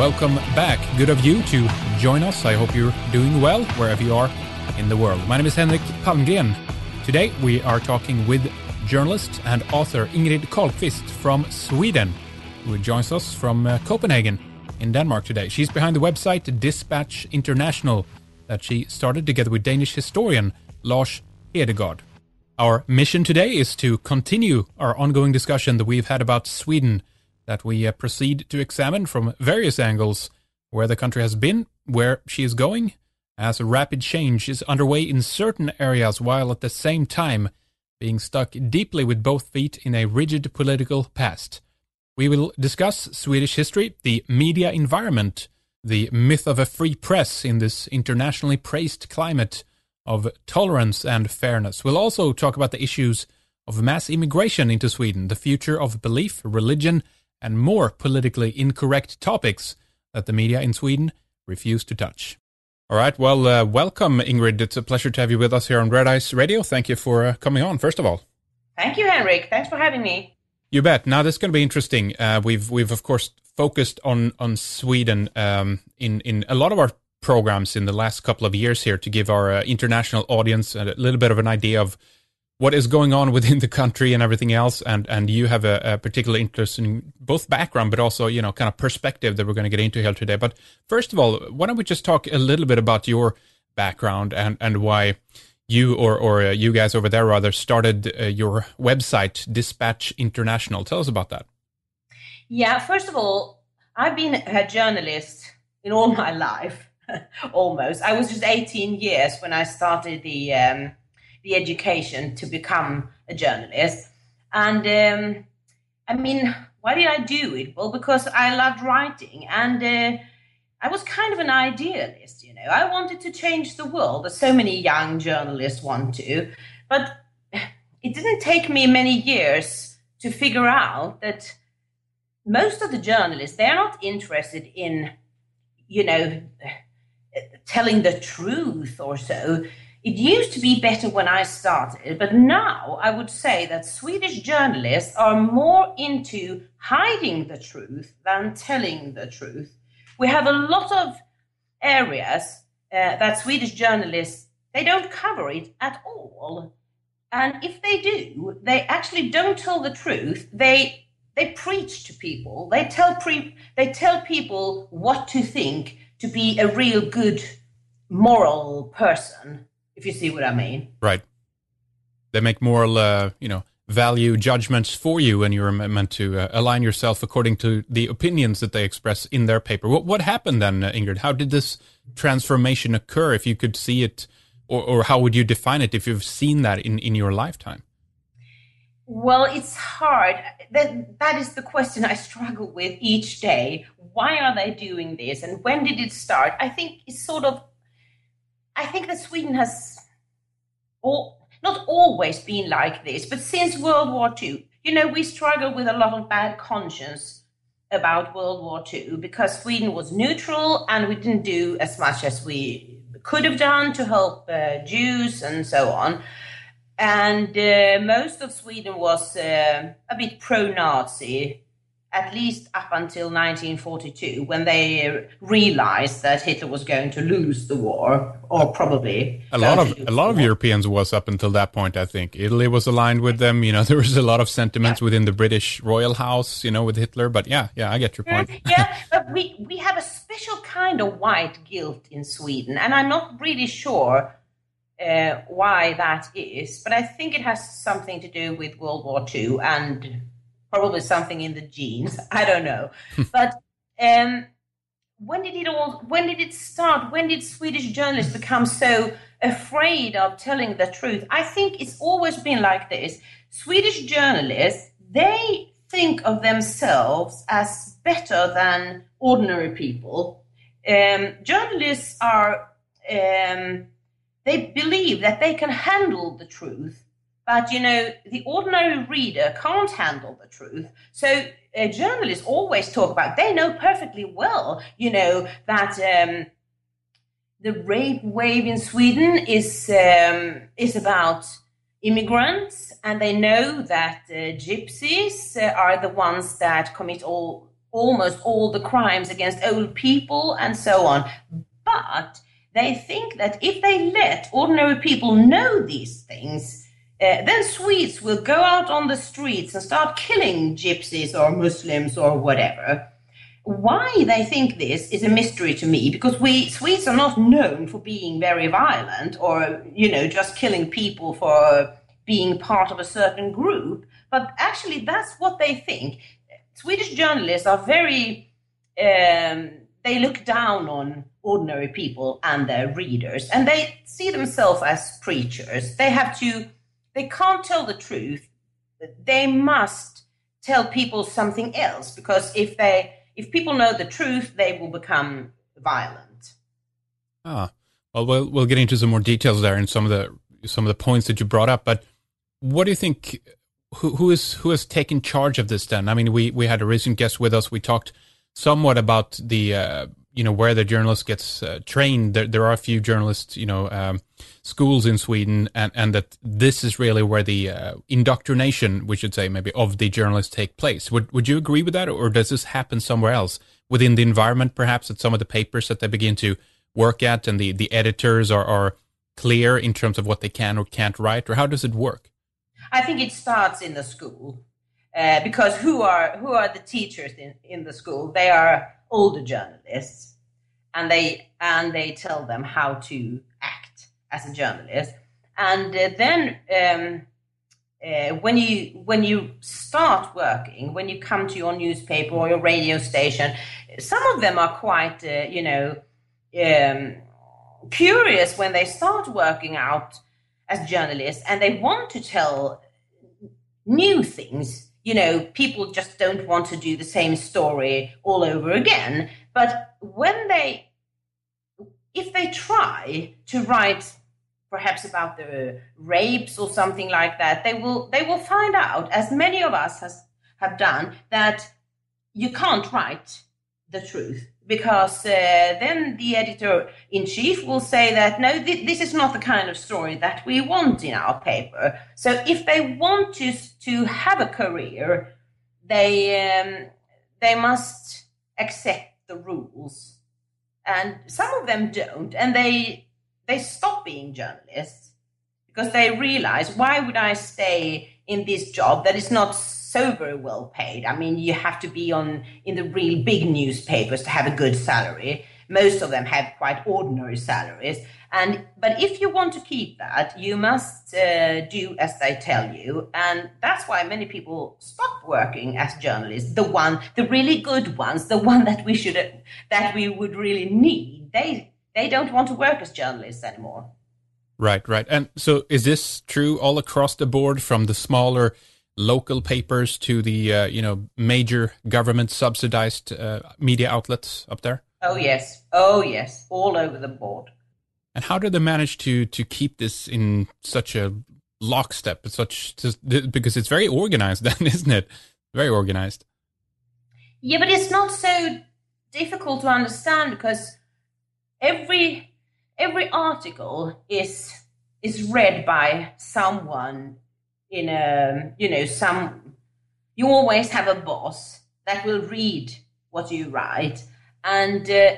Welcome back. Good of you to join us. I hope you're doing well wherever you are in the world. My name is Henrik Palmgren. Today, we are talking with journalist and author Ingrid Carlqvist from Sweden, who joins us from uh, Copenhagen in Denmark today. She's behind the website Dispatch International that she started together with Danish historian Lars Hedegaard. Our mission today is to continue our ongoing discussion that we've had about Sweden that we uh, proceed to examine from various angles where the country has been, where she is going, as a rapid change is underway in certain areas while at the same time being stuck deeply with both feet in a rigid political past. We will discuss Swedish history, the media environment, the myth of a free press in this internationally praised climate of tolerance and fairness. We'll also talk about the issues of mass immigration into Sweden, the future of belief, religion, and more politically incorrect topics that the media in Sweden refuse to touch. All right. Well, uh, welcome, Ingrid. It's a pleasure to have you with us here on Red Ice Radio. Thank you for uh, coming on, first of all. Thank you, Henrik. Thanks for having me. You bet. Now, this is going to be interesting. Uh, we've, we've, of course, focused on, on Sweden um, in, in a lot of our programs in the last couple of years here to give our uh, international audience a little bit of an idea of what is going on within the country and everything else. And and you have a, a particular interest in both background, but also you know kind of perspective that we're going to get into here today. But first of all, why don't we just talk a little bit about your background and and why you or or uh, you guys over there rather started uh, your website Dispatch International. Tell us about that. Yeah, first of all, I've been a journalist in all my life, almost. I was just 18 years when I started the um, the education to become a journalist. And um, I mean, why did I do it? Well, because I loved writing and uh, I was kind of an idealist, you know. I wanted to change the world, as so many young journalists want to. But it didn't take me many years to figure out that most of the journalists, they're not interested in, you know, telling the truth or so. It used to be better when I started, but now I would say that Swedish journalists are more into hiding the truth than telling the truth. We have a lot of areas uh, that Swedish journalists they don't cover it at all. And if they do, they actually don't tell the truth. They they preach to people. They tell pre- they tell people what to think to be a real good moral person if you see what I mean. Right. They make moral, uh, you know, value judgments for you, and you're meant to uh, align yourself according to the opinions that they express in their paper. What what happened then, uh, Ingrid? How did this transformation occur? If you could see it, or, or how would you define it if you've seen that in, in your lifetime? Well, it's hard. That that is the question I struggle with each day. Why are they doing this, and when did it start? I think it's sort of I think that Sweden has all, not always been like this, but since World War II, you know, we struggle with a lot of bad conscience about World War II because Sweden was neutral and we didn't do as much as we could have done to help uh, Jews and so on. And uh, most of Sweden was uh, a bit pro Nazi at least up until 1942, when they realized that Hitler was going to lose the war, or probably a lot of a lot of Europeans was up until that point. I think Italy was aligned with them. You know, there was a lot of sentiments yeah. within the British royal house. You know, with Hitler. But yeah, yeah, I get your point. yeah, but we we have a special kind of white guilt in Sweden, and I'm not really sure. Uh, why that is, but I think it has something to do with World War II and probably something in the genes. I don't know. but um, when did it all? When did it start? When did Swedish journalists become so afraid of telling the truth? I think it's always been like this. Swedish journalists they think of themselves as better than ordinary people. Um, journalists are um, they believe that they can handle the truth but you know, the ordinary reader can't handle the truth. So uh, journalists always talk about. They know perfectly well, you know, that um, the rape wave in Sweden is um, is about immigrants, and they know that uh, gypsies uh, are the ones that commit all almost all the crimes against old people and so on. But they think that if they let ordinary people know these things, uh, then Swedes will go out on the streets and start killing gypsies or Muslims or whatever. Why they think this is a mystery to me because we Swedes are not known for being very violent or you know just killing people for being part of a certain group, but actually that's what they think. Swedish journalists are very um, they look down on ordinary people and their readers and they see themselves as preachers. They have to they can't tell the truth. They must tell people something else because if they if people know the truth, they will become violent. Ah, well, we'll we'll get into some more details there and some of the some of the points that you brought up. But what do you think? Who who is who has taken charge of this? Then, I mean, we we had a recent guest with us. We talked somewhat about the uh, you know where the journalist gets uh, trained. There, there are a few journalists, you know, um, schools in Sweden, and and that this is really where the uh, indoctrination, we should say, maybe of the journalists take place. Would would you agree with that, or does this happen somewhere else within the environment, perhaps at some of the papers that they begin to work at, and the the editors are are clear in terms of what they can or can't write, or how does it work? I think it starts in the school. Uh, because who are who are the teachers in, in the school? They are older journalists, and they and they tell them how to act as a journalist. And uh, then um, uh, when you when you start working, when you come to your newspaper or your radio station, some of them are quite uh, you know um, curious when they start working out as journalists, and they want to tell new things you know, people just don't want to do the same story all over again. But when they, if they try to write perhaps about the rapes or something like that, they will they will find out, as many of us has have done, that you can't write the truth because uh, then the editor in chief will say that no, th- this is not the kind of story that we want in our paper. So if they want to to have a career, they um, they must accept the rules, and some of them don't, and they they stop being journalists because they realize why would I stay in this job that is not so very well paid. I mean, you have to be on in the real big newspapers to have a good salary. Most of them have quite ordinary salaries. And but if you want to keep that, you must uh, do as they tell you, and that's why many people stop working as journalists. The one, the really good ones, the one that we should that we would really need. They they don't want to work as journalists anymore. Right, right. And so, is this true all across the board, from the smaller local papers to the uh, you know major government subsidized uh, media outlets up there? Oh yes, oh yes, all over the board. And how did they manage to to keep this in such a lockstep? Such because it's very organized, then, isn't it? Very organized. Yeah, but it's not so difficult to understand because every every article is is read by someone in a you know some you always have a boss that will read what you write. And uh,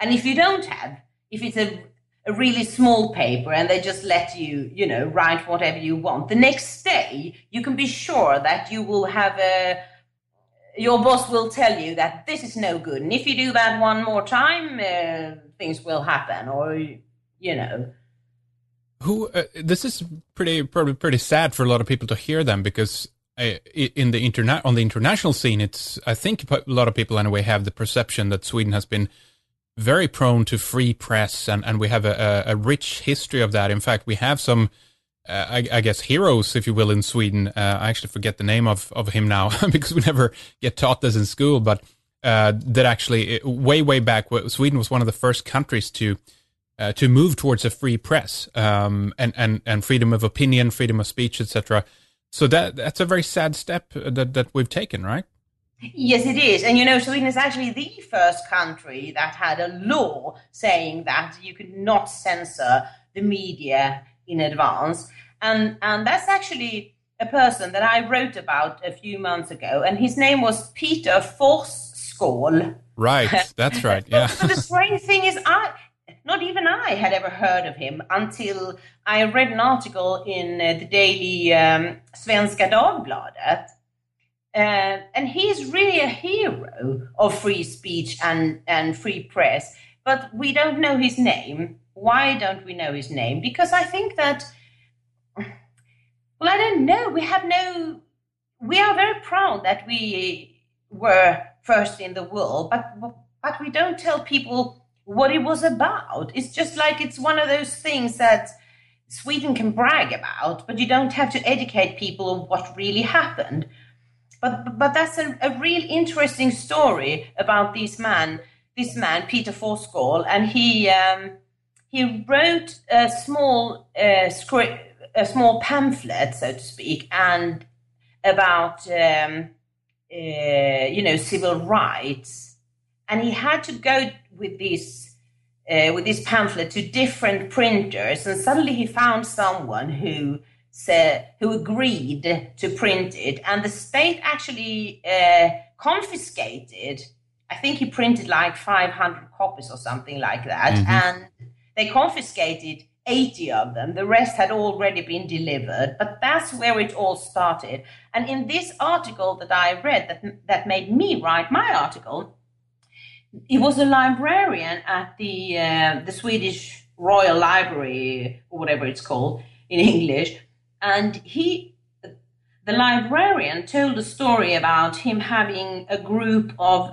and if you don't have if it's a, a really small paper and they just let you you know write whatever you want the next day you can be sure that you will have a your boss will tell you that this is no good. And if you do that one more time uh, things will happen or you know who uh, this is pretty probably pretty sad for a lot of people to hear them because uh, in the internet on the international scene it's i think a lot of people anyway have the perception that sweden has been very prone to free press and and we have a, a, rich history of that in fact we have some uh, I, I, guess heroes, if you will, in Sweden. Uh, I actually forget the name of, of him now because we never get taught this in school. But uh, that actually, way way back, Sweden was one of the first countries to uh, to move towards a free press um, and, and, and freedom of opinion, freedom of speech, etc. So that that's a very sad step that, that we've taken, right? Yes, it is. And you know, Sweden is actually the first country that had a law saying that you could not censor the media in advance. And, and that's actually a person that I wrote about a few months ago, and his name was Peter Forsskål. Right, that's right. Yeah. but, the strange thing is, I not even I had ever heard of him until I read an article in uh, the daily um, Svenska Dagbladet. Uh, and he's really a hero of free speech and, and free press, but we don't know his name. Why don't we know his name? Because I think that, well, I don't know. We have no, we are very proud that we were first in the world, but, but we don't tell people what it was about. It's just like it's one of those things that Sweden can brag about, but you don't have to educate people on what really happened. But but that's a, a real interesting story about this man, this man Peter Forsskål, and he um, he wrote a small uh, script, a small pamphlet, so to speak, and about um, uh, you know civil rights, and he had to go with this uh, with this pamphlet to different printers, and suddenly he found someone who said who agreed to print it, and the state actually uh, confiscated. I think he printed like 500 copies or something like that, mm-hmm. and they confiscated 80 of them. The rest had already been delivered, but that's where it all started. And in this article that I read, that that made me write my article, he was a librarian at the uh, the Swedish Royal Library or whatever it's called in English, and he the librarian told a story about him having a group of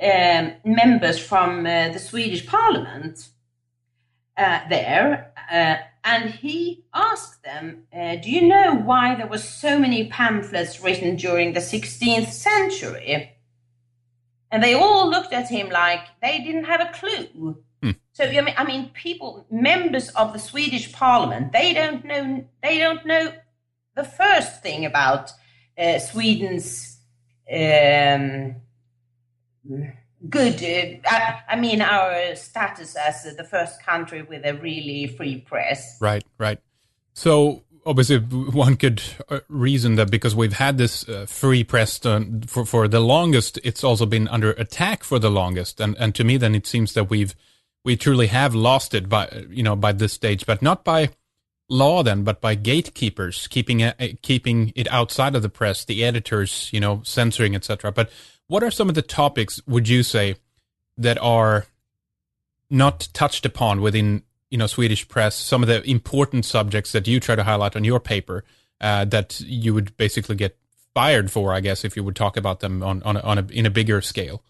um, members from uh, the Swedish Parliament uh, there, uh, and he asked them, uh, "Do you know why there were so many pamphlets written during the 16th century?" And they all looked at him like they didn't have a clue. Hmm. So I mean, I mean, people, members of the Swedish Parliament, they don't know. They don't know the first thing about uh, Sweden's um, good. Uh, I, I, mean, our status as the first country with a really free press. Right, right. So obviously one could uh, reason that because we've had this uh, free press for for the longest, it's also been under attack for the longest, and and to me, then it seems that we've we truly have lost it by you know by this stage, but not by law then, but by gatekeepers keeping it, uh, keeping it outside of the press, the editors, you know, censoring, etc. But what are some of the topics would you say that are not touched upon within you know Swedish press some of the important subjects that you try to highlight on your paper uh, that you would basically get fired for, I guess, if you would talk about them on on, a, on a, in a bigger scale.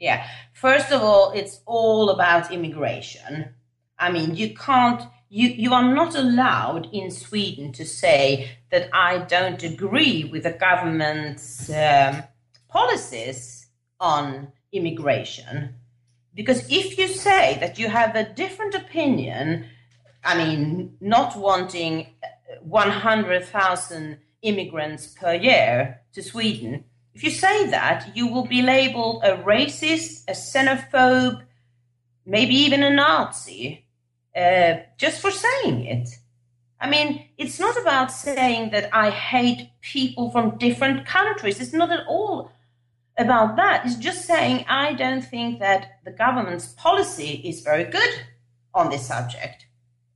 Yeah, first of all, it's all about immigration. I mean, you can't. You, you are not allowed in Sweden to say that I don't agree with the government's um, policies on immigration because if you say that you have a different opinion, I mean, not wanting 100,000 immigrants per year to Sweden, if you say that, you will be labeled a racist, a xenophobe, maybe even a Nazi, uh, just for saying it. I mean, it's not about saying that I hate people from different countries. It's not at all about that is just saying I don't think that the government's policy is very good on this subject.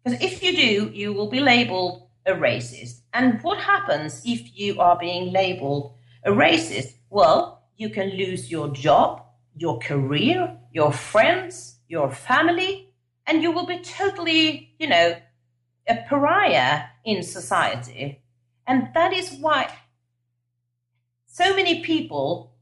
Because if you do, you will be labeled a racist. And what happens if you are being labeled a racist? Well, you can lose your job, your career, your friends, your family, and you will be totally, you know, a pariah in society. And that is why so many people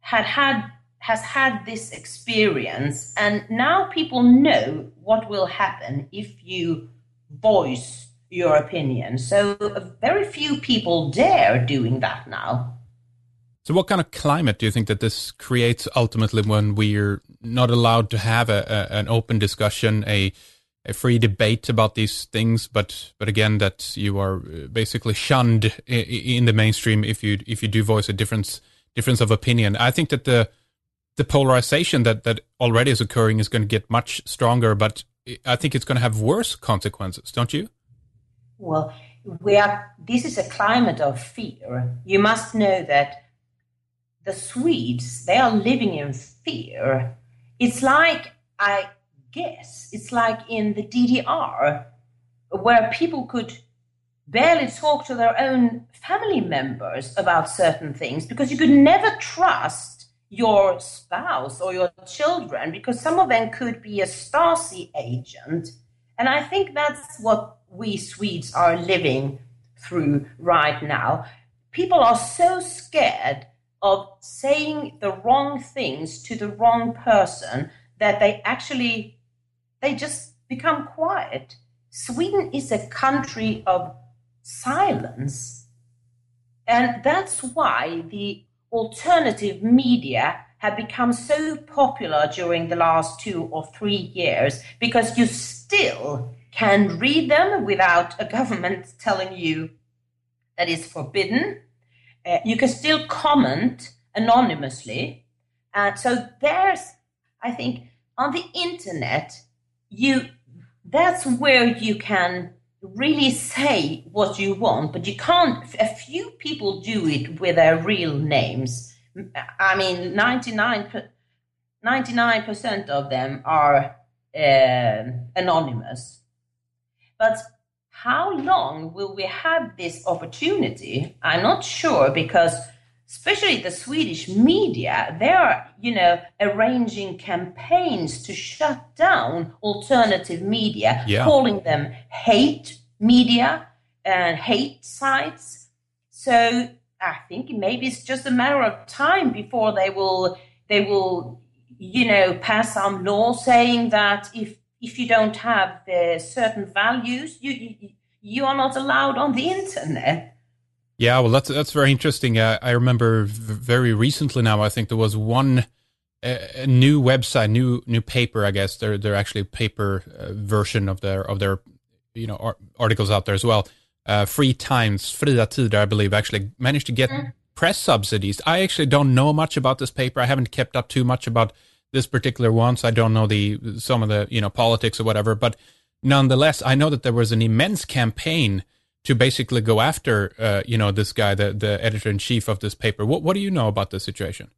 had had has had this experience and now people know what will happen if you voice your opinion. So very few people dare doing that now. So what kind of climate do you think that this creates ultimately when we're not allowed to have a, a, an open discussion a a free debate about these things but but again that you are uh, basically shunned in the mainstream if you if you do voice a difference difference of opinion. I think that the the polarization that that already is occurring is going to get much stronger, but I think it's going to have worse consequences, don't you? Well, we are. This is a climate of fear. You must know that the Swedes they are living in fear. It's like I guess it's like in the DDR, where people could barely talk to their own family members about certain things because you could never trust your spouse or your children because some of them could be a Stasi agent. And I think that's what we Swedes are living through right now. People are so scared of saying the wrong things to the wrong person that they actually they just become quiet. Sweden is a country of silence. And that's why the alternative media have become so popular during the last two or three years because you still can read them without a government telling you that is forbidden. Uh, you can still comment anonymously. And so there's, I think, on the internet, you that's where you can really say what you want, but you can't. A few people do it with their real names. I mean, 99 percent of them are uh, anonymous. But how long will we have this opportunity? I'm not sure because especially the Swedish media, they are, you know, arranging campaigns to shut down alternative media, yeah. calling them hate media and hate sites. So I think maybe it's just a matter of time before they will they will, you know, pass some law saying that if if you don't have uh, certain values, you, you you are not allowed on the internet. Yeah, well, that's that's very interesting. Uh, I remember very recently now. I think there was one a, new website, new new paper. I guess they're they're actually paper uh, version of their of their you know ar- articles out there as well. Uh, Free Times, Fria Tider, I believe, actually managed to get mm. press subsidies. I actually don't know much about this paper. I haven't kept up too much about this particular one, so I don't know the some of the you know politics or whatever. But nonetheless, I know that there was an immense campaign to basically go after, uh, you know, this guy, the, the editor in chief of this paper. What, what do you know about the situation?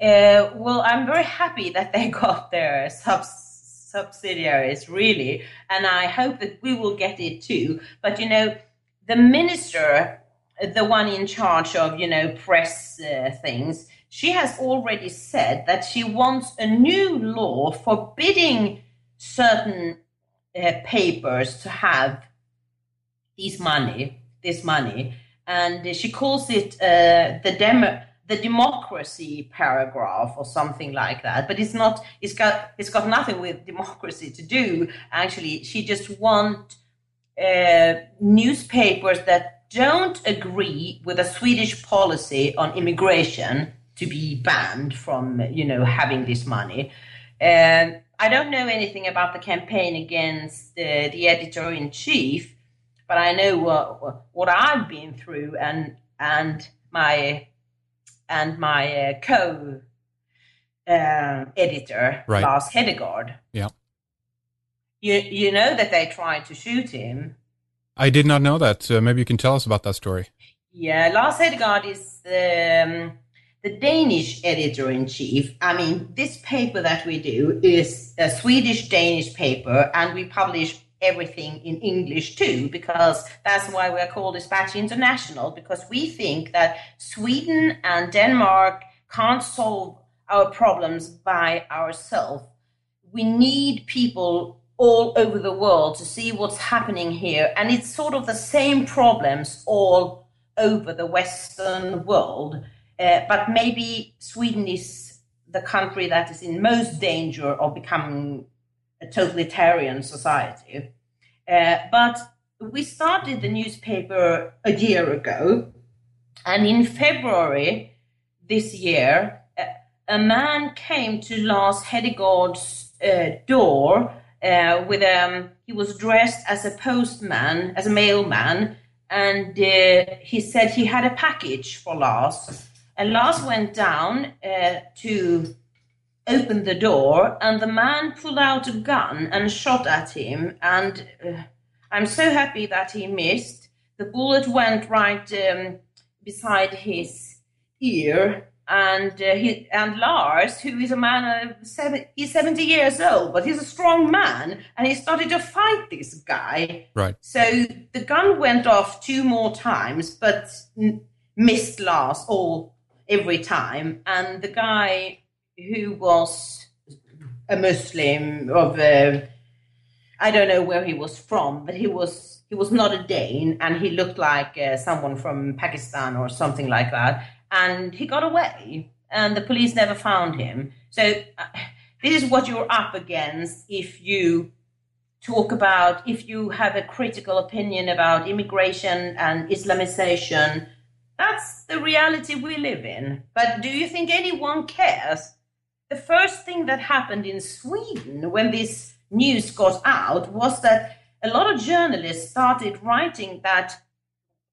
Uh, well, I'm very happy that they got their subs- subsidiaries, really, and I hope that we will get it too. But you know, the minister, the one in charge of you know press uh, things, she has already said that she wants a new law forbidding certain uh, papers to have this money, this money, and she calls it uh, the demo the democracy paragraph or something like that but it's not it's got it's got nothing with democracy to do. Actually she just want uh, newspapers that don't agree with a swedish policy on immigration to be banned from you know having this money. And i don't know anything about the campaign against uh, the editor in chief but I know what what I've been through and and my and my uh, co uh, editor right. Lars Hedegaard. Yeah. You you know that they tried to shoot him. I did not know that. Uh, maybe you can tell us about that story. Yeah, Lars Hedegaard is the um, the Danish editor in chief. I mean, this paper that we do is a Swedish Danish paper, and we publish everything in English too, because that's why we're called Dispatch International, because we think that Sweden and Denmark can't solve our problems by ourselves. We need people all over the world to see what's happening here. And it's sort of the same problems all over the Western world. Uh, but maybe Sweden is the country that is in most danger of becoming a totalitarian society. Uh, but we started the newspaper a year ago, and in February this year, a man came to Lars Hedegaard's uh, door uh, with um, he was dressed as a postman, as a mailman, and uh, he said he had a package for Lars. And Lars went down uh, to opened the door, and the man pulled out a gun and shot at him. And uh, I'm so happy that he missed. the bullet went right um, beside his ear, and uh, he, and Lars, who is a man of seven, he's seventy years old, but he's a strong man, and he started to fight this guy. Right. So the gun went off two more times, but n- missed Lars all every time, and the guy who was a Muslim of uh, I don't know where he was from, but he was he was not a Dane, and he looked like uh, someone from Pakistan or something like that. And he got away, and the police never found him. So uh, this is what you're up against if you talk about if you have a critical opinion about immigration and Islamization. That's the reality we live in. But do you think anyone cares? The first thing that happened in Sweden when this news got out was that a lot of journalists started writing that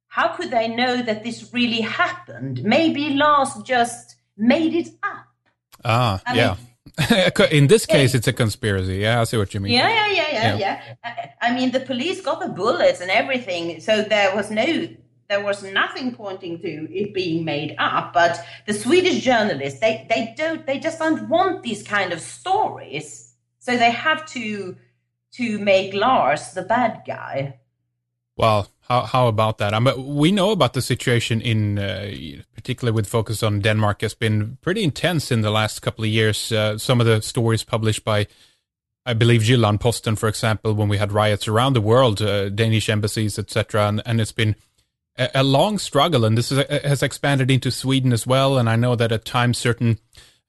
how could they know that this really happened? Maybe Lars just made it up. Ah, I yeah. Mean, in this case, yeah. it's a conspiracy. Yeah, I see what you mean. Yeah, yeah, yeah, yeah, yeah. yeah. I mean, the police got the bullets and everything, so there was no, there was nothing pointing to it being made up. But the Swedish journalists, they, they don't, they just don't want these kind of stories. So they have to to make Lars the bad guy. Well, how how about that? I mean, we know about the situation in, uh, particularly with focus on Denmark, has been pretty intense in the last couple of years. Uh, some of the stories published by, I believe, Jyllands-Posten, for example, when we had riots around the world, uh, Danish embassies, etc., and, and it's been a, a long struggle, and this is, has expanded into Sweden as well. And I know that at times certain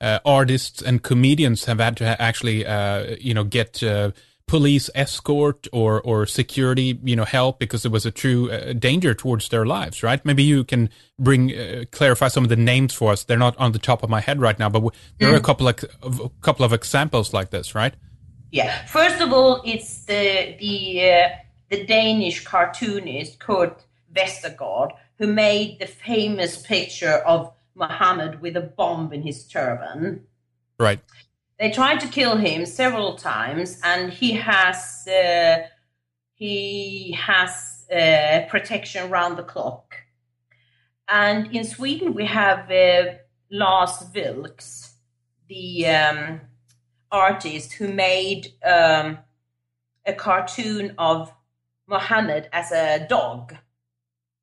uh, artists and comedians have had to actually, uh, you know, get uh, police escort or or security, you know, help because it was a true uh, danger towards their lives, right? Maybe you can bring uh, clarify some of the names for us. They're not on the top of my head right now, but there mm. are a mm. couple of a couple of examples like this, right? Yeah. First of all, it's the the uh, the Danish cartoonist Kurt Westergaard who made the famous picture of Muhammad with a bomb in his turban. Right. They tried to kill him several times, and he has uh, he has uh, protection round the clock. And in Sweden, we have uh, Lars Vilks, the um, artist who made um, a cartoon of Muhammad as a dog.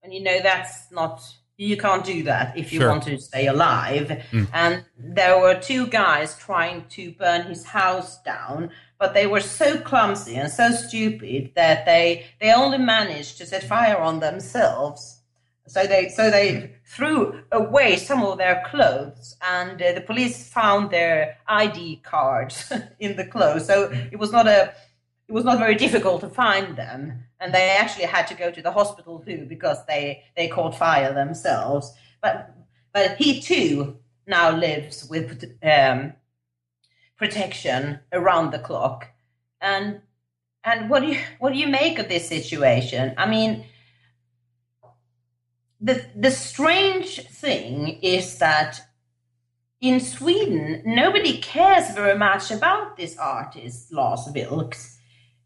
And you know, that's not you can't do that if you sure. want to stay alive. Mm. And there were two guys trying to burn his house down, but they were so clumsy and so stupid that they they only managed to set fire on themselves. So they so they threw away some of their clothes, and uh, the police found their ID cards in the clothes. So it was not a it was not very difficult to find them, and they actually had to go to the hospital too because they they caught fire themselves. But but he too now lives with um, protection around the clock, and and what do you what do you make of this situation? I mean. The, the strange thing is that in Sweden, nobody cares very much about this artist, Lars Vilks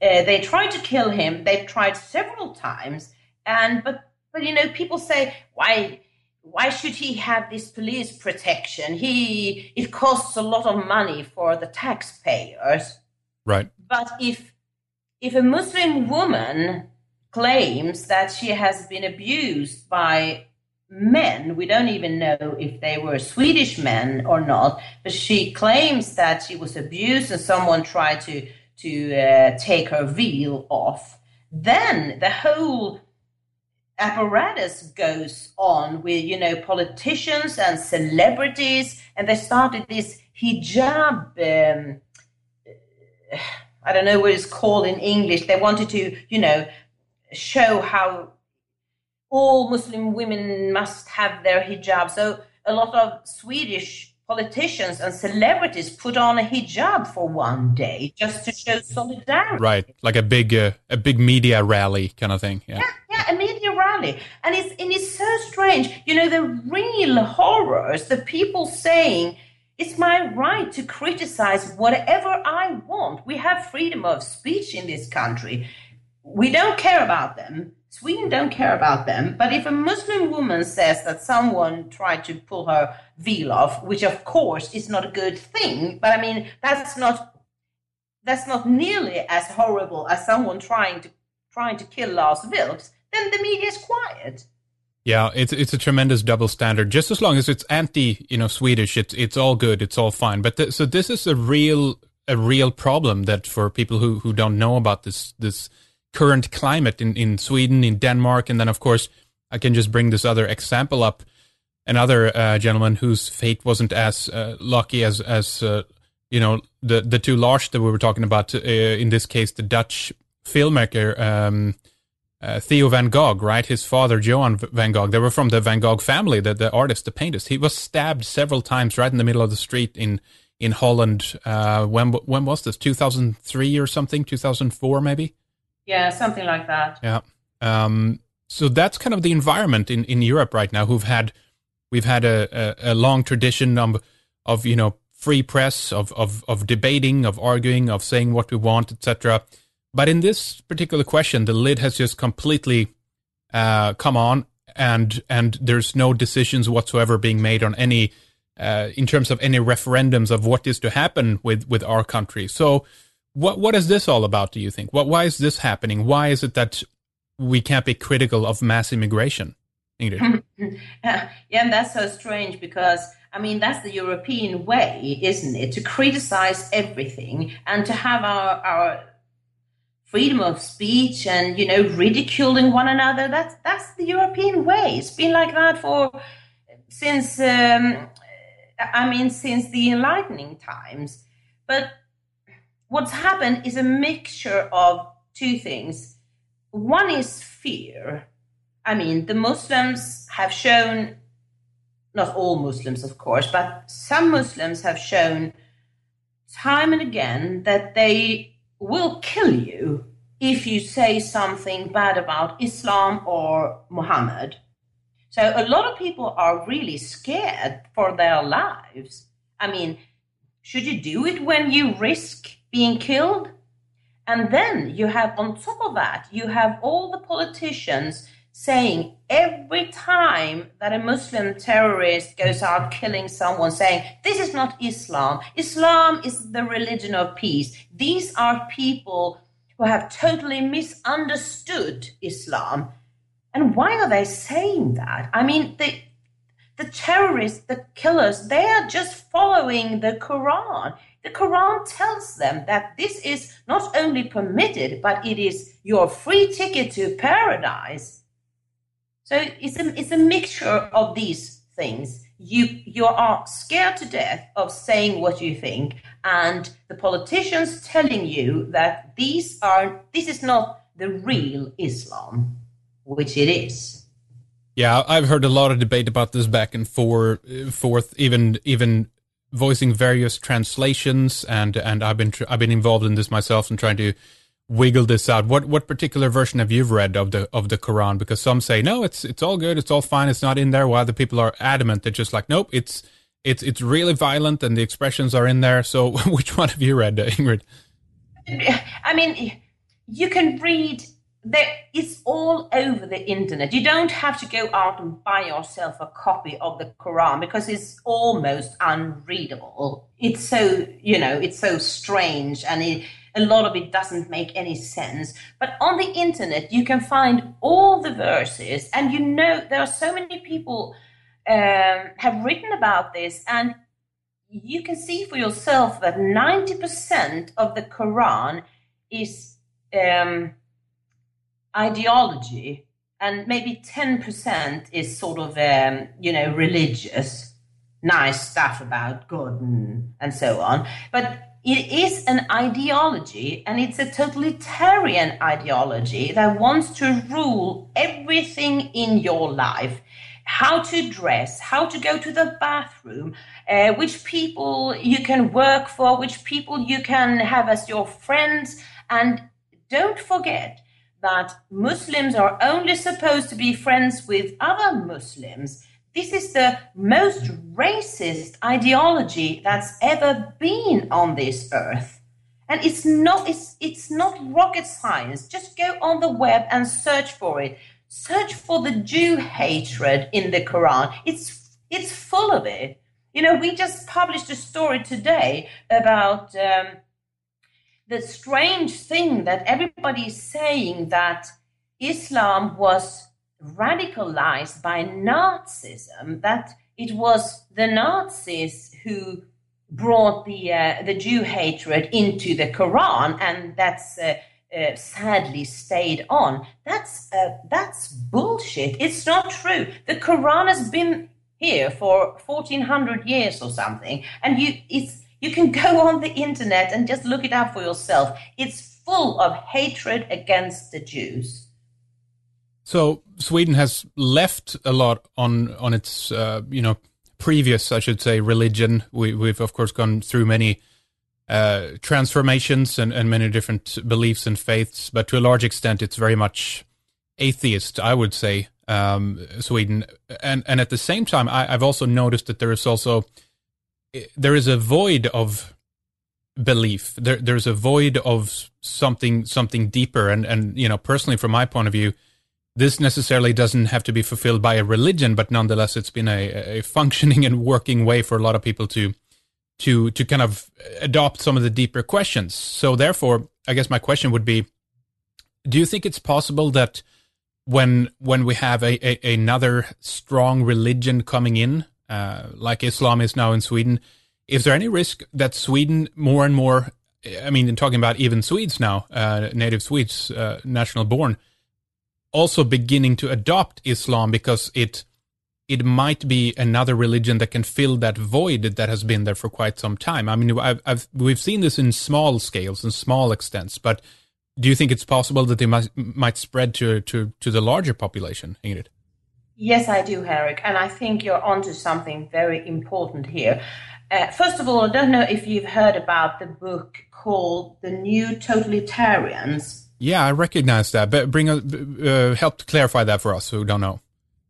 uh, they tried to kill him. They've tried several times, and but but you know people say why why should he have this police protection? He it costs a lot of money for the taxpayers. Right. But if if a Muslim woman claims that she has been abused by men, we don't even know if they were Swedish men or not, but she claims that she was abused and someone tried to to uh, take her veil off. Then the whole apparatus goes on with you know politicians and celebrities, and they started this hijab. Um, I don't know what it's called in English. They wanted to, you know, show how all Muslim women must have their hijab. So a lot of Swedish politicians and celebrities put on a hijab for one day just to show solidarity. Right, like a big uh, a big media rally kind of thing. Yeah. yeah, yeah, a media rally, and it's and it's so strange. You know, the real horrors, the people saying. It's my right to criticize whatever I want. We have freedom of speech in this country. We don't care about them. Sweden don't care about them. But if a Muslim woman says that someone tried to pull her veil off, which of course is not a good thing, but I mean that's not that's not nearly as horrible as someone trying to trying to kill Lars Vilks, then the media is quiet. Yeah, it's it's a tremendous double standard. Just as long as it's anti, you know, Swedish, it's it's all good, it's all fine. But th- so this is a real a real problem that for people who who don't know about this this current climate in, in Sweden, in Denmark, and then of course I can just bring this other example up. Another uh, gentleman whose fate wasn't as uh, lucky as as uh, you know the the two Lars that we were talking about. Uh, in this case, the Dutch filmmaker um, uh, Theo van Gogh, right? His father Johan van Gogh. They were from the Van Gogh family, the the artist, the painters. He was stabbed several times right in the middle of the street in in Holland. Uh, when when was this? Two thousand three or something? Two thousand four, maybe. Yeah, something like that. Yeah. Um, so that's kind of the environment in, in Europe right now. Who've had we've had a, a, a long tradition of of you know free press, of of of debating, of arguing, of saying what we want, etc. But in this particular question, the lid has just completely uh, come on, and and there's no decisions whatsoever being made on any uh, in terms of any referendums of what is to happen with with our country. So what what is this all about? Do you think? What why is this happening? Why is it that we can't be critical of mass immigration? Ingrid. yeah, and that's so strange because I mean that's the European way, isn't it? To criticize everything and to have our our freedom of speech and you know ridiculing one another. That's that's the European way. It's been like that for since um, I mean since the enlightening times. But what's happened is a mixture of two things. One is fear. I mean, the Muslims have shown, not all Muslims, of course, but some Muslims have shown time and again that they will kill you if you say something bad about Islam or Muhammad. So a lot of people are really scared for their lives. I mean, should you do it when you risk being killed. And then you have, on top of that, you have all the politicians saying every time that a Muslim terrorist goes out killing someone, saying, This is not Islam. Islam is the religion of peace. These are people who have totally misunderstood Islam. And why are they saying that? I mean, the, the terrorists, the killers, they are just following the Quran. The Quran tells them that this is not only permitted, but it is your free ticket to paradise. So it's a, it's a mixture of these things. You, you are scared to death of saying what you think, and the politicians telling you that these are, this is not the real Islam, which it is. Yeah, I've heard a lot of debate about this back and forth, forth even even voicing various translations, and and I've been tr- I've been involved in this myself and trying to wiggle this out. What what particular version have you read of the of the Quran? Because some say no, it's it's all good, it's all fine, it's not in there. While the people are adamant, they're just like, nope, it's it's it's really violent and the expressions are in there. So which one have you read, Ingrid? I mean, you can read there, it's all over the internet. You don't have to go out and buy yourself a copy of the Quran because it's almost unreadable. It's so, you know, it's so strange and it, a lot of it doesn't make any sense. But on the internet, you can find all the verses, and you know, there are so many people um, have written about this, and you can see for yourself that 90% of the Quran is. Um, ideology and maybe 10% is sort of um, you know religious nice stuff about god and, and so on. But it is an ideology and it's a totalitarian ideology that wants to rule everything in your life. How to dress how to go to the bathroom uh, which people you can work for which people you can have as your friends. And don't forget that Muslims are only supposed to be friends with other Muslims. This is the most racist ideology that's ever been on this earth. And it's not it's it's not rocket science. Just go on the web and search for it. Search for the Jew hatred in the Quran. It's it's full of it. You know, we just published a story today about um, the strange thing that everybody is saying that Islam was radicalized by Nazism, that it was the Nazis who brought the uh, the Jew hatred into the Quran, and that's uh, uh, sadly stayed on. That's uh, that's bullshit. It's not true. The Quran has been here for fourteen hundred years or something, and you it's you can go on the internet and just look it up for yourself. It's full of hatred against the Jews. So Sweden has left a lot on on its uh, you know previous, I should say, religion. We, we've of course gone through many uh, transformations and, and many different beliefs and faiths, but to a large extent, it's very much atheist. I would say um, Sweden, and and at the same time, I, I've also noticed that there is also there is a void of belief. There, there's a void of something something deeper, and and you know, personally, from my point of view this necessarily doesn't have to be fulfilled by a religion, but nonetheless, it's been a, a functioning and working way for a lot of people to to to kind of adopt some of the deeper questions. So, therefore, I guess my question would be: Do you think it's possible that when when we have a, a another strong religion coming in, uh, like Islam is now in Sweden, is there any risk that Sweden more and more? I mean, in talking about even Swedes now, uh, native Swedes, uh, national born also beginning to adopt Islam because it it might be another religion that can fill that void that has been there for quite some time. I mean, I've, I've, we've seen this in small scales and small extents, but do you think it's possible that they might, might spread to, to, to the larger population, Ingrid? Yes, I do, Henrik, and I think you're onto something very important here. Uh, first of all, I don't know if you've heard about the book called The New Totalitarians yeah, I recognize that. But bring a, uh, help clarify that for us who don't know.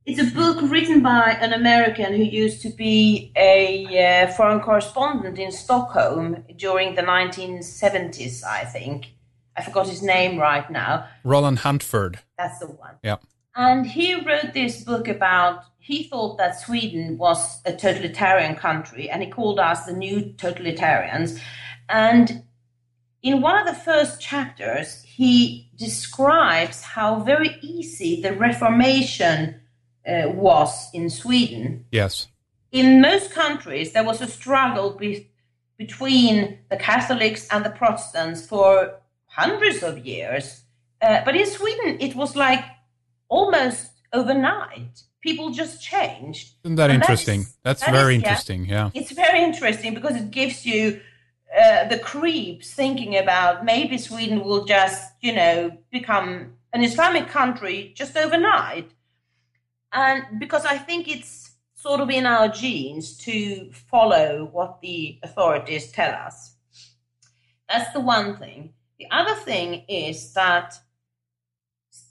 It's a book written by an American who used to be a uh, foreign correspondent in Stockholm during the 1970s, I think. I forgot his name right now. Roland Huntford. That's the one. Yeah. And he wrote this book about, he thought that Sweden was a totalitarian country and he called us the new totalitarians. And in one of the first chapters, he describes how very easy the Reformation uh, was in Sweden. Yes. In most countries, there was a struggle be- between the Catholics and the Protestants for hundreds of years. Uh, but in Sweden, it was like almost overnight. People just changed. Isn't that and interesting? That's, that very is, interesting. Yeah. yeah. It's very interesting because it gives you uh, the creeps thinking about maybe Sweden will just, you know, become an Islamic country just overnight. And because I think it's sort of in our genes to follow what the authorities tell us. That's the one thing. The other thing is that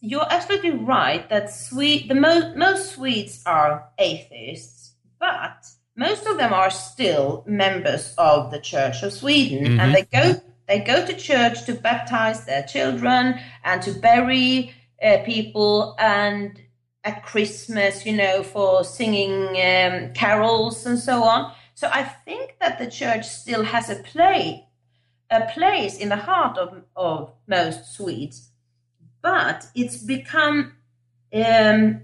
you're absolutely right that Swede, the most, most Swedes are atheists, but most of them are still members of the Church of Sweden, mm-hmm. and they go they go to church to baptize their children and to bury uh, people, and at Christmas, you know, for singing um, carols and so on. So I think that the church still has a play a place in the heart of of most Swedes, but it's become um,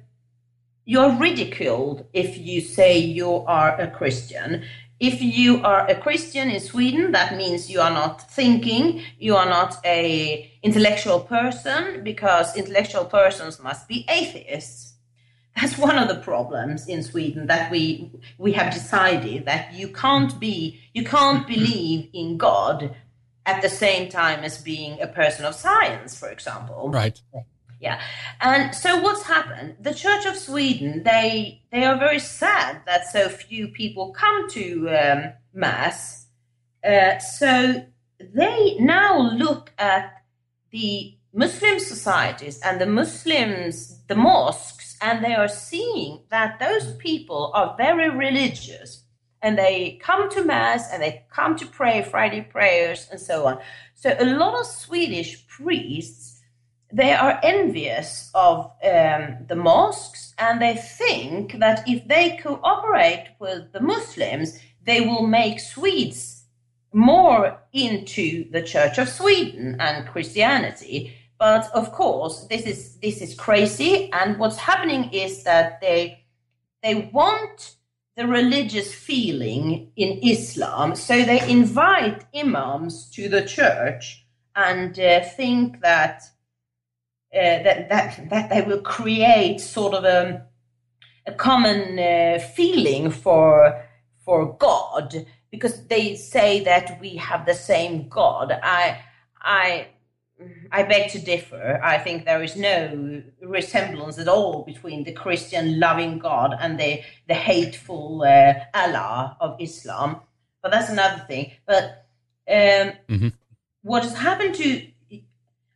you're ridiculed if you say you are a Christian. If you are a Christian in Sweden, that means you are not thinking, you are not a intellectual person because intellectual persons must be atheists. That's one of the problems in Sweden that we we have decided that you can't be you can't believe in God at the same time as being a person of science, for example. Right. Yeah. And so what's happened? The Church of Sweden, they they are very sad that so few people come to um, mass. Uh, so they now look at the Muslim societies and the Muslims, the mosques, and they are seeing that those people are very religious and they come to mass and they come to pray Friday prayers and so on. So a lot of Swedish priests they are envious of um, the mosques and they think that if they cooperate with the Muslims, they will make Swedes more into the Church of Sweden and Christianity. But of course, this is this is crazy. And what's happening is that they they want the religious feeling in Islam, so they invite imams to the church and uh, think that uh, that that that they will create sort of a a common uh, feeling for for God because they say that we have the same God. I I I beg to differ. I think there is no resemblance at all between the Christian loving God and the the hateful uh, Allah of Islam. But that's another thing. But um, mm-hmm. what has happened to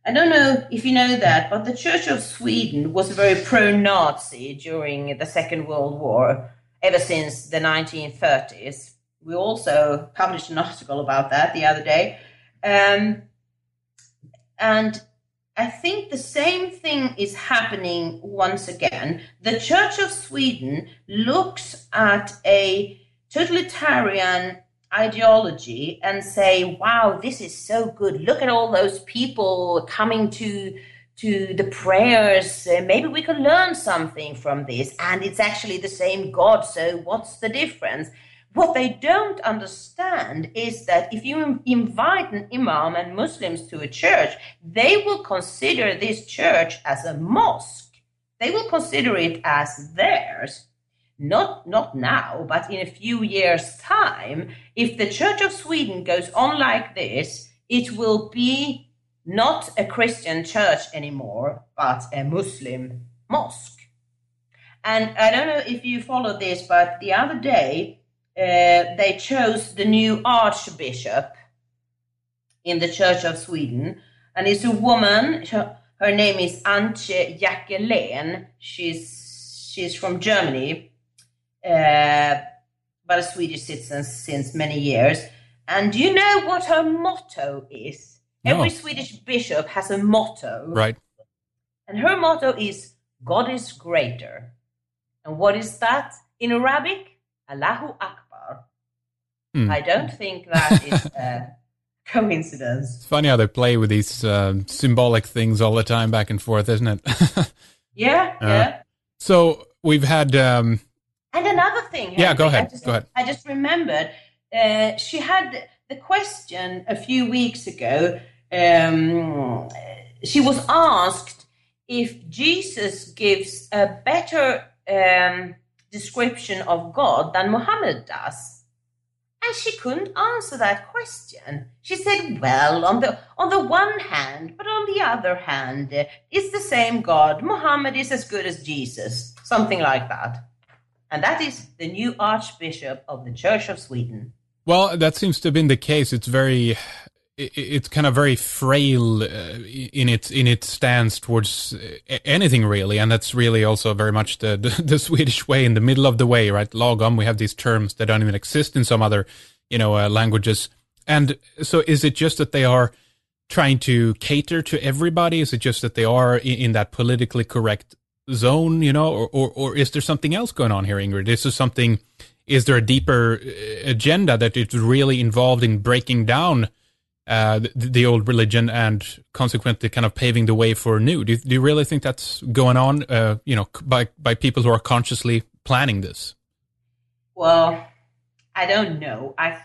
I don't know if you know that, but the Church of Sweden was very pro Nazi during the Second World War, ever since the 1930s. We also published an article about that the other day. Um, and I think the same thing is happening once again. The Church of Sweden looks at a totalitarian ideology and say, wow, this is so good. Look at all those people coming to to the prayers. Uh, maybe we can learn something from this. And it's actually the same God. So what's the difference? What they don't understand is that if you invite an imam and Muslims to a church, they will consider this church as a mosque. They will consider it as theirs not not now, but in a few years' time, if the Church of Sweden goes on like this, it will be not a Christian church anymore, but a Muslim mosque. And I don't know if you follow this, but the other day uh, they chose the new archbishop in the Church of Sweden, and it's a woman. Her name is Antje Jackelén. She's she's from Germany uh, but a Swedish citizen since many years. And do you know what her motto is? No. Every Swedish bishop has a motto. Right. And her motto is God is greater. And what is that in Arabic? Allahu Akbar. Hmm. I don't think that is a coincidence. It's funny how they play with these uh, symbolic things all the time back and forth, isn't it? yeah, uh, yeah. So we've had um, and another thing. Yeah, go ahead. I just, go ahead. I just remembered uh, she had the question a few weeks ago. Um, she was asked if Jesus gives a better um, description of God than Muhammad does. And she couldn't answer that question. She said, "Well, on the on the one hand, but on the other hand, it's the same God. Muhammad is as good as Jesus, something like that." and that is the new Archbishop of the Church of Sweden. Well, that seems to have been the case. It's very, it's kind of very frail uh, in its in its stance towards uh, anything really, and that's really also very much the, the, the Swedish way, in the middle of the way, right? Lagom. We have these terms that don't even exist in some other, you know, uh, languages. And so, is it just that they are trying to cater to everybody? Is it just that they are in, in that politically correct zone, you know, or, or, or is there something else going on here, Ingrid? Is there something, is there a deeper uh, agenda that is really involved in breaking down uh, the, the, old religion and consequently kind of paving the way for a new? Do, do you really think that's going on, uh, you know, by, by people who are consciously planning this? Well, I don't know. I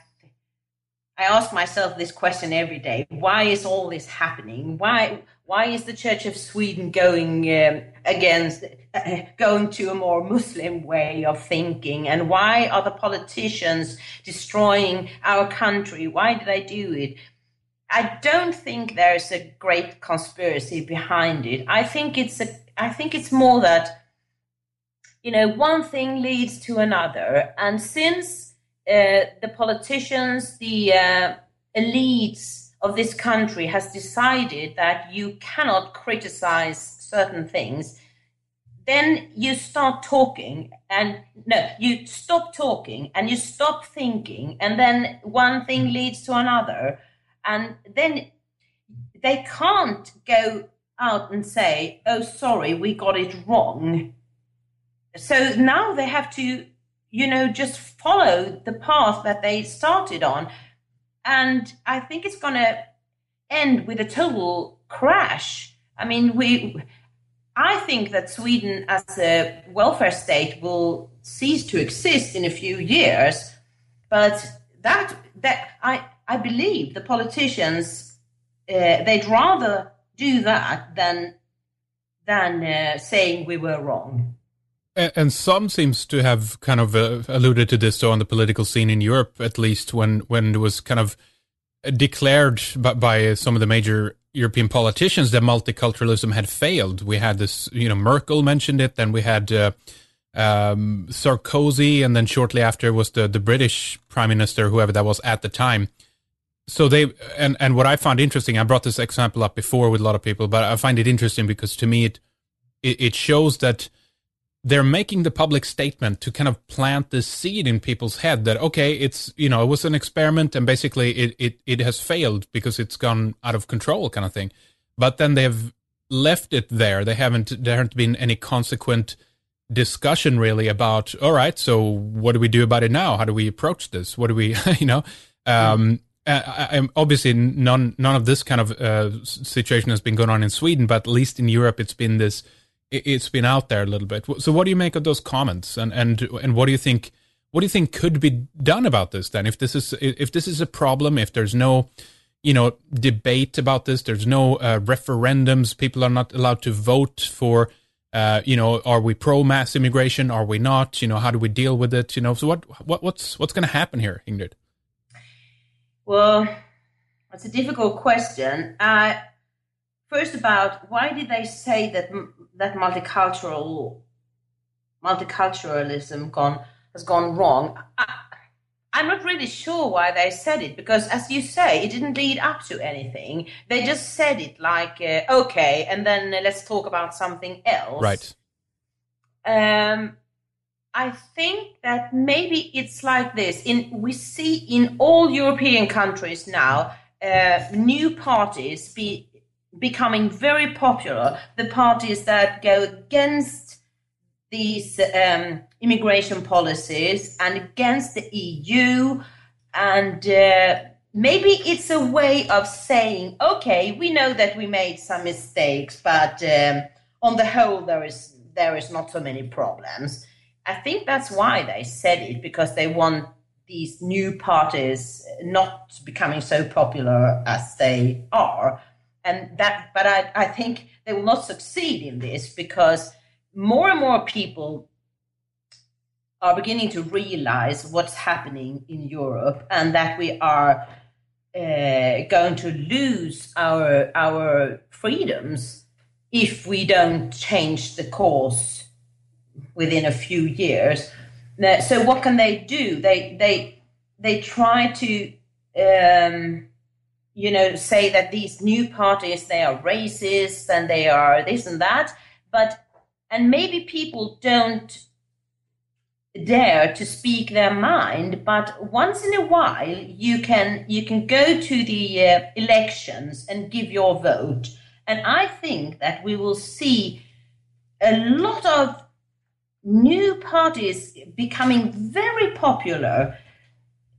I ask myself this question every day. Why is all this happening? Why why is the Church of Sweden going um, against uh, going to a more Muslim way of thinking? And why are the politicians destroying our country? Why do they do it? I don't think there's a great conspiracy behind it. I think it's a I think it's more that you know one thing leads to another, and since uh, the politicians, the uh, elites of this country has decided that you cannot criticize certain things, then you start talking and no you stop talking and you stop thinking. And then one thing leads to another and then they can't go out and say oh sorry we got it wrong. So now they have to you know just follow the path that they started on. And i think it's going to end with a total crash. I mean we I think that Sweden as a welfare state will cease to exist in a few years, but that that I I believe the politicians uh, they'd rather do that than than uh, saying we were wrong. And, some seems to have kind of uh, alluded to this so on the political scene in Europe, at least when when it was kind of declared by, by some of the major European politicians that multiculturalism had failed. We had this, you know, Merkel mentioned it, then we had uh, um, Sarkozy, and then shortly after was the the British prime minister, whoever that was at the time. So they and and what I found interesting, I brought this example up before with a lot of people, but I find it interesting because to me it it, it shows that they're making the public statement to kind of plant this seed in people's head that okay it's you know it was an experiment and basically it it, it has failed because it's gone out of control kind of thing. But then they've left it there. They haven't there haven't been any consequent discussion really about all right so what do we do about it now? How do we approach this? What do we you know um Am obviously none none of this kind of uh, situation has been going on in Sweden, but at least in Europe, it's been this it's been out there a little bit. So what do you make of those comments, and and and what do you think? What do you think could be done about this then? If this is if this is a problem, if there's no you know debate about this, there's no uh, referendums, people are not allowed to vote for. Uh, you know, are we pro mass immigration? Are we not? You know, how do we deal with it? You know, so what what what's what's going to happen here, Ingrid? Well, that's a difficult question. Uh, first, about why did they say that that multicultural multiculturalism gone has gone wrong. I, I'm not really sure why they said it because, as you say, it didn't lead up to anything. They just said it like, uh, okay, and then uh, let's talk about something else. Right. Um, I think that maybe it's like this. In we see in all European countries now, uh, new parties be becoming very popular. The parties that go against these um, immigration policies and against the EU, and uh, maybe it's a way of saying, okay, we know that we made some mistakes, but um, on the whole, there is there is not so many problems. I think that's why they said it because they want these new parties not becoming so popular as they are. And that but I, I think they will not succeed in this because more and more people are beginning to realize what's happening in Europe and that we are uh, going to lose our our freedoms if we don't change the course within a few years. So what can they do? They they they try to um, you know, say that these new parties they are racist and they are this and that, but and maybe people don't dare to speak their mind but once in a while you can you can go to the uh, elections and give your vote and i think that we will see a lot of new parties becoming very popular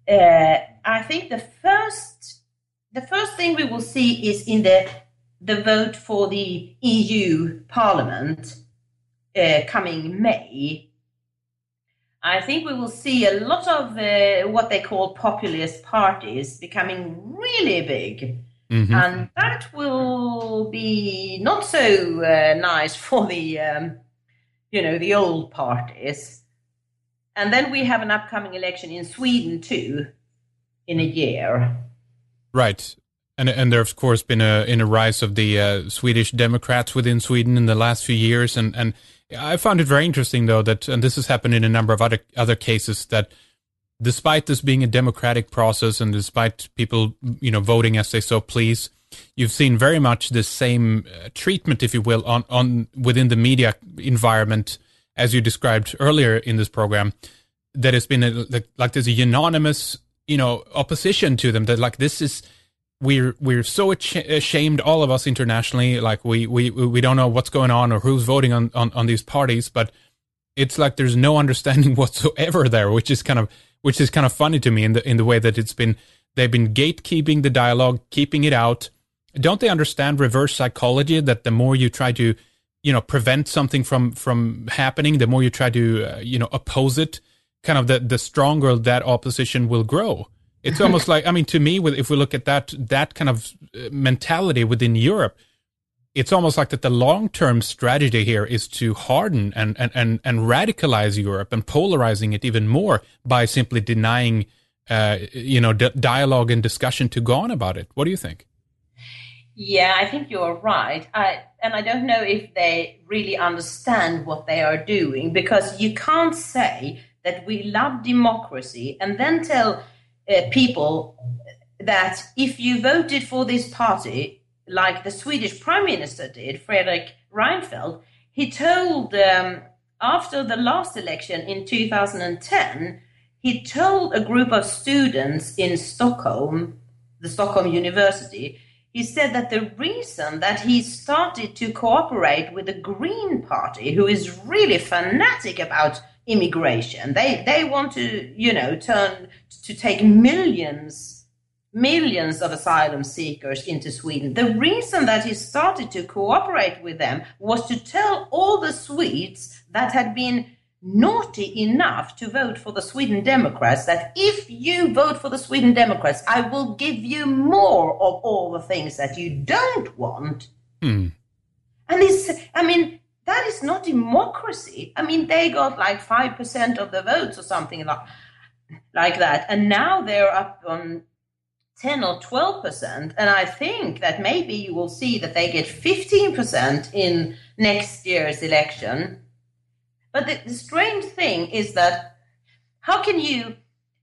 uh, i think the first the first thing we will see is in the the vote for the EU Parliament uh, coming May. I think we will see a lot of uh, what they call populist parties becoming really big. Mm-hmm. And that will be not so uh, nice for the, um, you know, the old parties. And then we have an upcoming election in Sweden too, in a year. Right. And, and there, of course, been a in a rise of the uh, Swedish Democrats within Sweden in the last few years, and and I found it very interesting though that, and this has happened in a number of other other cases that, despite this being a democratic process and despite people you know voting as they so please, you've seen very much the same uh, treatment, if you will, on on within the media environment as you described earlier in this program. That has been a, like, like there's a unanimous, you know, opposition to them. That like this is we're we're so ashamed, all of us internationally. Like we we we don't know what's going on or who's voting on on, on these parties, but it's like there's no understanding whatsoever there, which is kind of which is kind of funny to me in the in the way that it's been they've been gatekeeping the dialogue, keeping it out. Don't they understand reverse psychology that the more you try to you know prevent something from from happening, the more you try to uh, you know oppose it, kind of the the stronger that opposition will grow. It's almost like I mean to me, if we look at that that kind of uh, mentality within Europe, it's almost like that the long term strategy here is to harden and, and, and, and radicalize Europe and polarizing it even more by simply denying, uh, you know, d- dialogue and discussion to go on about it. What do you think? Yeah, I think you're right. I, and I don't know if they really understand what they are doing because you can't say that we love democracy and then tell uh, people that if you voted for this party, like the Swedish Prime Minister did, Fredrik Reinfeldt, he told um, after the last election in 2010, he told a group of students in Stockholm, the Stockholm University, he said that the reason that he started to cooperate with the Green Party, who is really fanatic about immigration, they they want to you know turn to take millions millions of asylum seekers into Sweden. The reason that he started to cooperate with them was to tell all the Swedes that had been naughty enough to vote for the Sweden Democrats that if you vote for the Sweden Democrats, I will give you more of all the things that you don't want. Hmm. And this, I mean, that is not democracy. I mean, they got like 5% of the votes or something like, like that. And now they're up on 10 or 12%. And I think that maybe you will see that they get 15% in next year's election. But the, strange thing is that how can you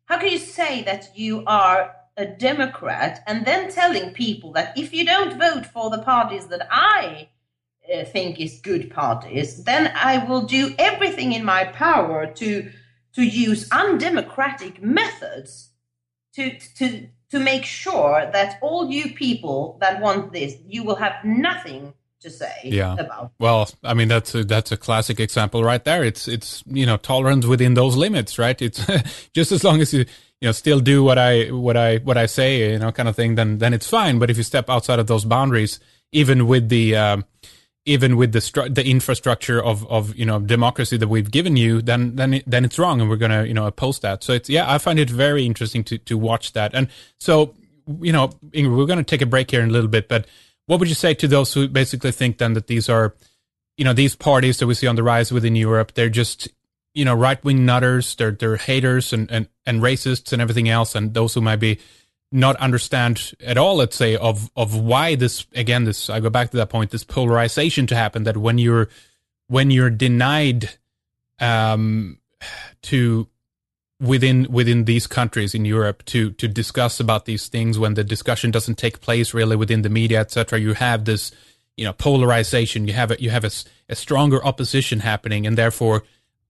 how can you say that you are a Democrat and then telling people that if you don't vote for the parties that I uh, think is good parties, then I will do everything in my power to to use undemocratic methods to to to make sure that all you people that want this, you will have nothing to say yeah. about. Well, I mean that's a, that's a classic example right there. It's it's you know tolerance within those limits, right? It's just as long as you you know still do what I what I what I say, you know, kind of thing. Then then it's fine. But if you step outside of those boundaries, even with the um, even with the stru- the infrastructure of of you know democracy that we've given you, then then it, then it's wrong, and we're gonna you know oppose that. So it's yeah, I find it very interesting to to watch that. And so you know, Ingrid, we're gonna take a break here in a little bit, but what would you say to those who basically think then that these are you know these parties that we see on the rise within Europe, they're just you know right wing nutters, they're they're haters and, and and racists and everything else, and those who might be not understand at all let's say of of why this again this i go back to that point this polarization to happen that when you're when you're denied um to within within these countries in Europe to to discuss about these things when the discussion doesn't take place really within the media etc you have this you know polarization you have a you have a, a stronger opposition happening and therefore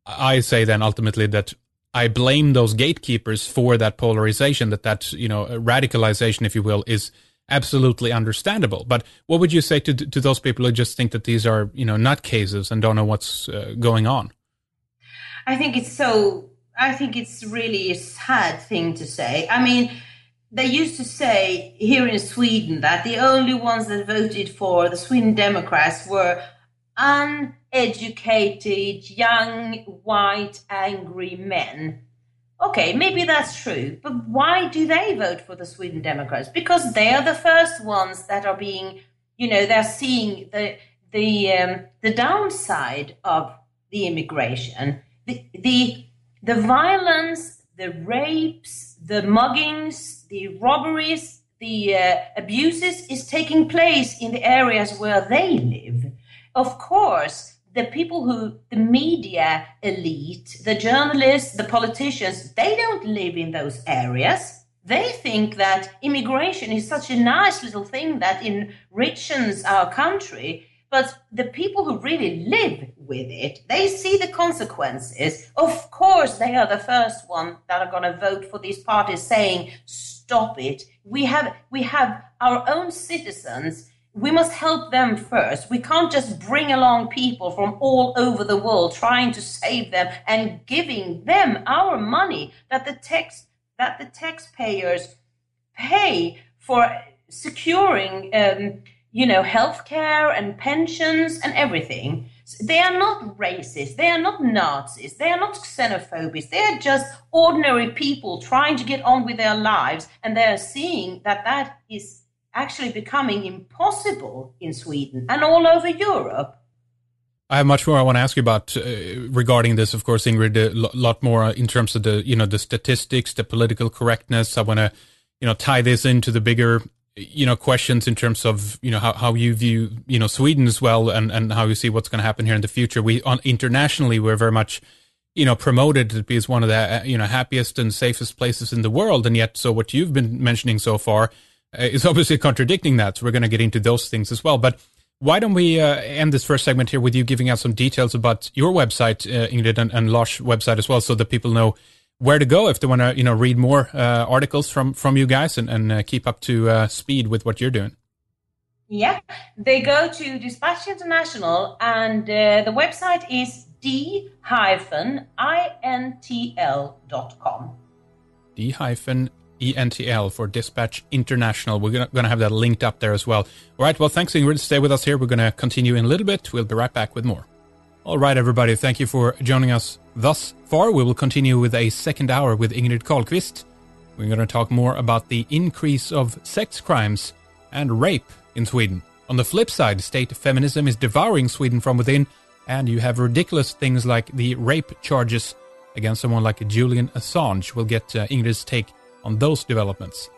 i say then ultimately that I blame those gatekeepers for that polarization, that that you know radicalization, if you will, is absolutely understandable. But what would you say to to those people who just think that these are you know nutcases and don't know what's uh, going on? I think it's so. I think it's really a sad thing to say. I mean, they used to say here in Sweden that the only ones that voted for the Sweden Democrats were uneducated, young, white, angry men. Okay, maybe that's true, but why do they vote for the Sweden Democrats? Because they are the first ones that are being, you know, they're seeing the the um, the downside of the immigration, the the the violence, the rapes, the muggings, the robberies, the uh, abuses is taking place in the areas where they live of course, the people who, the media elite, the journalists, the politicians, they don't live in those areas. they think that immigration is such a nice little thing that enriches our country. But the people who really live with it, they see the consequences. Of course, they are the first one that are going to vote for these parties saying, stop it. We have, we have our own citizens. We must help them first. We can't just bring along people from all over the world trying to save them and giving them our money that the tax that the taxpayers pay for securing, um, you know, healthcare and pensions and everything. They are not racist. They are not Nazis. They are not xenophobes. They are just ordinary people trying to get on with their lives, and they are seeing that that is actually becoming impossible in Sweden and all over Europe. I have much more I want to ask you about uh, regarding this. Of course, Ingrid, a lot more in terms of the you know the statistics, the political correctness. I want to you know tie this into the bigger you know questions in terms of you know how, how you view you know Sweden as well, and and how you see what's going to happen here in the future. We on internationally we're very much you know promoted to be as one of the uh, you know happiest and safest places in the world, and yet so what you've been mentioning so far uh, is obviously contradicting that. So we're going to get into those things as well, but why don't we uh, end this first segment here with you giving out some details about your website, uh, Ingrid, and, and website as well, so that people know where to go if they want to, you know, read more uh, articles from from you guys and, and uh, keep up to uh, speed with what you're doing. Yeah, they go to Dispatch International, and uh, the website is d-intl.com. d ENTL for Dispatch International. We're going to have that linked up there as well. All right, well, thanks, Ingrid. Stay with us here. We're going to continue in a little bit. We'll be right back with more. All right, everybody. Thank you for joining us thus far. We will continue with a second hour with Ingrid Carlqvist. We're going to talk more about the increase of sex crimes and rape in Sweden. On the flip side, state feminism is devouring Sweden from within, and you have ridiculous things like the rape charges against someone like Julian Assange. We'll get uh, Ingrid's take on those developments.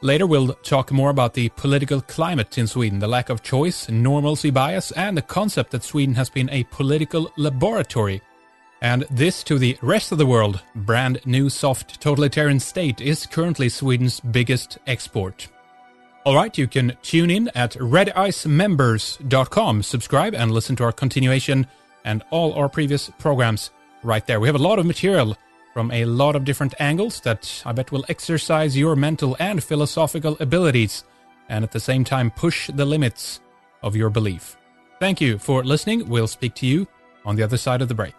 Later, we'll talk more about the political climate in Sweden, the lack of choice, normalcy bias, and the concept that Sweden has been a political laboratory. And this to the rest of the world, brand new soft totalitarian state is currently Sweden's biggest export. Alright, you can tune in at redicemembers.com, subscribe, and listen to our continuation and all our previous programs right there. We have a lot of material from a lot of different angles that I bet will exercise your mental and philosophical abilities and at the same time push the limits of your belief. Thank you for listening. We'll speak to you on the other side of the break.